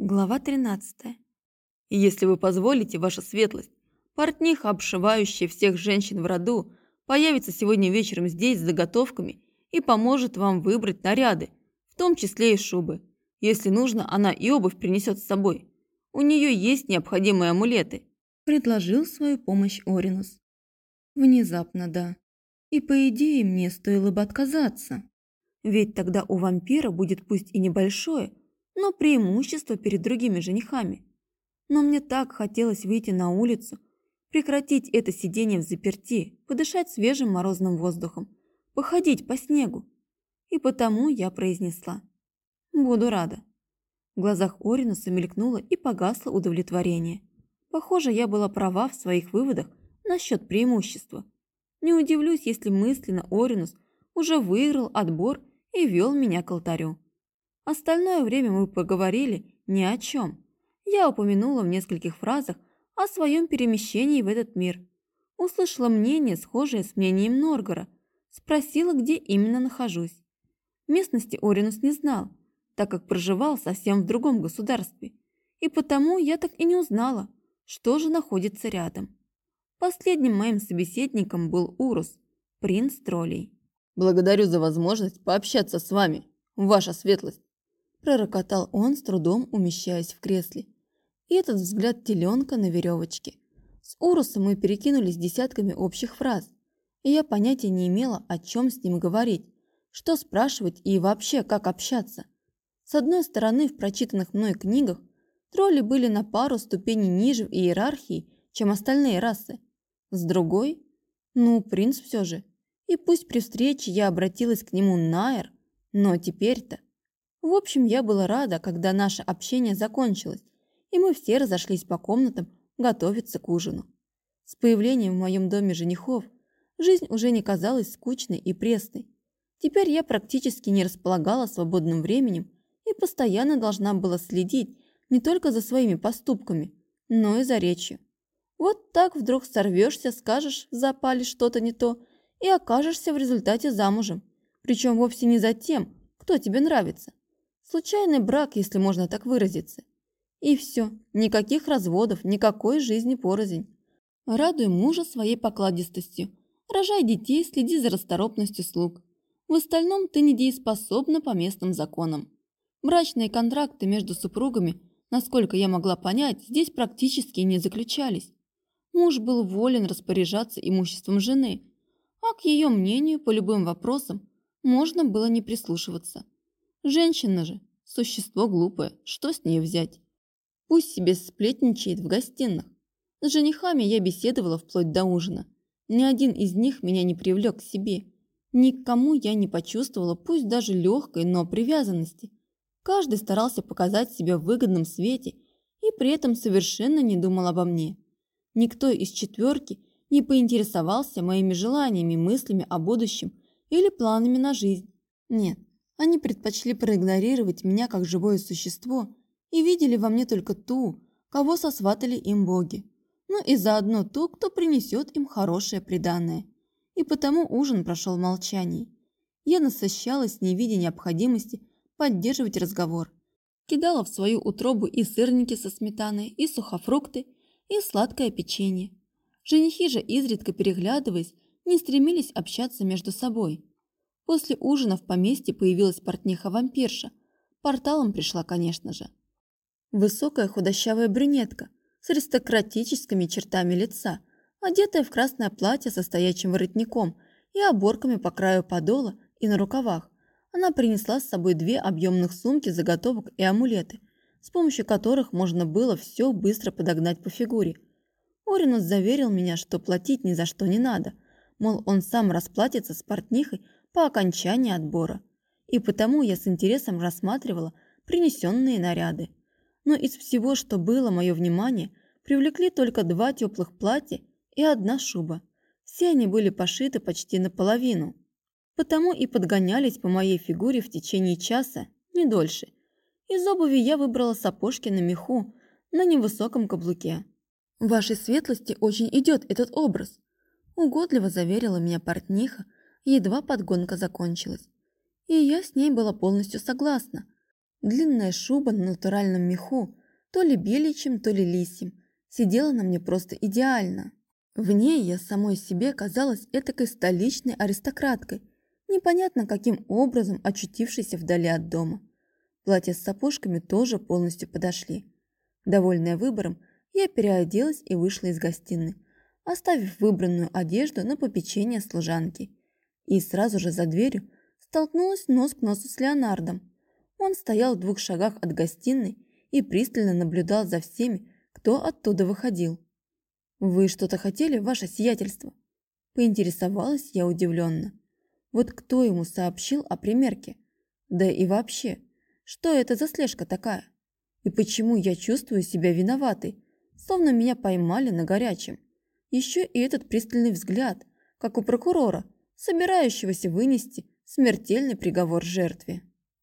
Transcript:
Глава 13. Если вы позволите, ваша светлость, портниха, обшивающая всех женщин в роду, появится сегодня вечером здесь с заготовками и поможет вам выбрать наряды, в том числе и шубы. Если нужно, она и обувь принесет с собой. У нее есть необходимые амулеты. Предложил свою помощь Оринус. Внезапно, да. И по идее мне стоило бы отказаться. Ведь тогда у вампира будет пусть и небольшое, но преимущество перед другими женихами. Но мне так хотелось выйти на улицу, прекратить это сидение в заперти, подышать свежим морозным воздухом, походить по снегу. И потому я произнесла. Буду рада. В глазах Оринуса мелькнуло и погасло удовлетворение. Похоже, я была права в своих выводах насчет преимущества. Не удивлюсь, если мысленно Оринус уже выиграл отбор и вел меня к алтарю. Остальное время мы поговорили ни о чем. Я упомянула в нескольких фразах о своем перемещении в этот мир. Услышала мнение, схожее с мнением Норгора. Спросила, где именно нахожусь. Местности Оринус не знал, так как проживал совсем в другом государстве. И потому я так и не узнала, что же находится рядом. Последним моим собеседником был Урус, принц троллей. «Благодарю за возможность пообщаться с вами, ваша светлость!» Пророкотал он, с трудом умещаясь в кресле. И этот взгляд теленка на веревочке. С Урусом мы перекинулись десятками общих фраз, и я понятия не имела, о чем с ним говорить, что спрашивать и вообще как общаться. С одной стороны, в прочитанных мной книгах тролли были на пару ступеней ниже в иерархии, чем остальные расы. С другой, ну, принц все же. И пусть при встрече я обратилась к нему Найр, но теперь-то... В общем, я была рада, когда наше общение закончилось, и мы все разошлись по комнатам готовиться к ужину. С появлением в моем доме женихов жизнь уже не казалась скучной и пресной. Теперь я практически не располагала свободным временем и постоянно должна была следить не только за своими поступками, но и за речью. Вот так вдруг сорвешься, скажешь в запале что-то не то и окажешься в результате замужем, причем вовсе не за тем, кто тебе нравится, Случайный брак, если можно так выразиться. И все, никаких разводов, никакой жизни порознь. Радуй мужа своей покладистостью, рожай детей, следи за расторопностью слуг. В остальном ты недееспособна по местным законам. Брачные контракты между супругами, насколько я могла понять, здесь практически не заключались. Муж был волен распоряжаться имуществом жены, а к ее мнению по любым вопросам можно было не прислушиваться. Женщина же – существо глупое, что с нее взять? Пусть себе сплетничает в гостиных. С женихами я беседовала вплоть до ужина. Ни один из них меня не привлек к себе. Ни к кому я не почувствовала, пусть даже легкой, но привязанности. Каждый старался показать себя в выгодном свете и при этом совершенно не думал обо мне. Никто из четверки не поинтересовался моими желаниями, мыслями о будущем или планами на жизнь. Нет, они предпочли проигнорировать меня как живое существо и видели во мне только ту, кого сосватали им боги. Ну и заодно ту, кто принесет им хорошее преданное. И потому ужин прошел в молчании. Я насыщалась, не видя необходимости поддерживать разговор. Кидала в свою утробу и сырники со сметаной, и сухофрукты, и сладкое печенье. Женихи же, изредка переглядываясь, не стремились общаться между собой. После ужина в поместье появилась портниха-вампирша. Порталом пришла, конечно же. Высокая худощавая брюнетка с аристократическими чертами лица, одетая в красное платье со стоячим воротником и оборками по краю подола и на рукавах. Она принесла с собой две объемных сумки заготовок и амулеты, с помощью которых можно было все быстро подогнать по фигуре. Оринус заверил меня, что платить ни за что не надо, мол, он сам расплатится с портнихой по окончании отбора, и потому я с интересом рассматривала принесенные наряды. Но из всего, что было мое внимание, привлекли только два теплых платья и одна шуба. Все они были пошиты почти наполовину, потому и подгонялись по моей фигуре в течение часа, не дольше. Из обуви я выбрала сапожки на меху на невысоком каблуке. «Вашей светлости очень идет этот образ», – угодливо заверила меня портниха, едва подгонка закончилась. И я с ней была полностью согласна. Длинная шуба на натуральном меху, то ли беличьим, то ли лисьим, сидела на мне просто идеально. В ней я самой себе казалась этакой столичной аристократкой, непонятно каким образом очутившейся вдали от дома. Платья с сапожками тоже полностью подошли. Довольная выбором, я переоделась и вышла из гостиной, оставив выбранную одежду на попечение служанки. И сразу же за дверью столкнулась нос к носу с Леонардом. Он стоял в двух шагах от гостиной и пристально наблюдал за всеми, кто оттуда выходил. «Вы что-то хотели, ваше сиятельство?» Поинтересовалась я удивленно. Вот кто ему сообщил о примерке? Да и вообще, что это за слежка такая? И почему я чувствую себя виноватой, словно меня поймали на горячем? Еще и этот пристальный взгляд, как у прокурора, собирающегося вынести смертельный приговор жертве.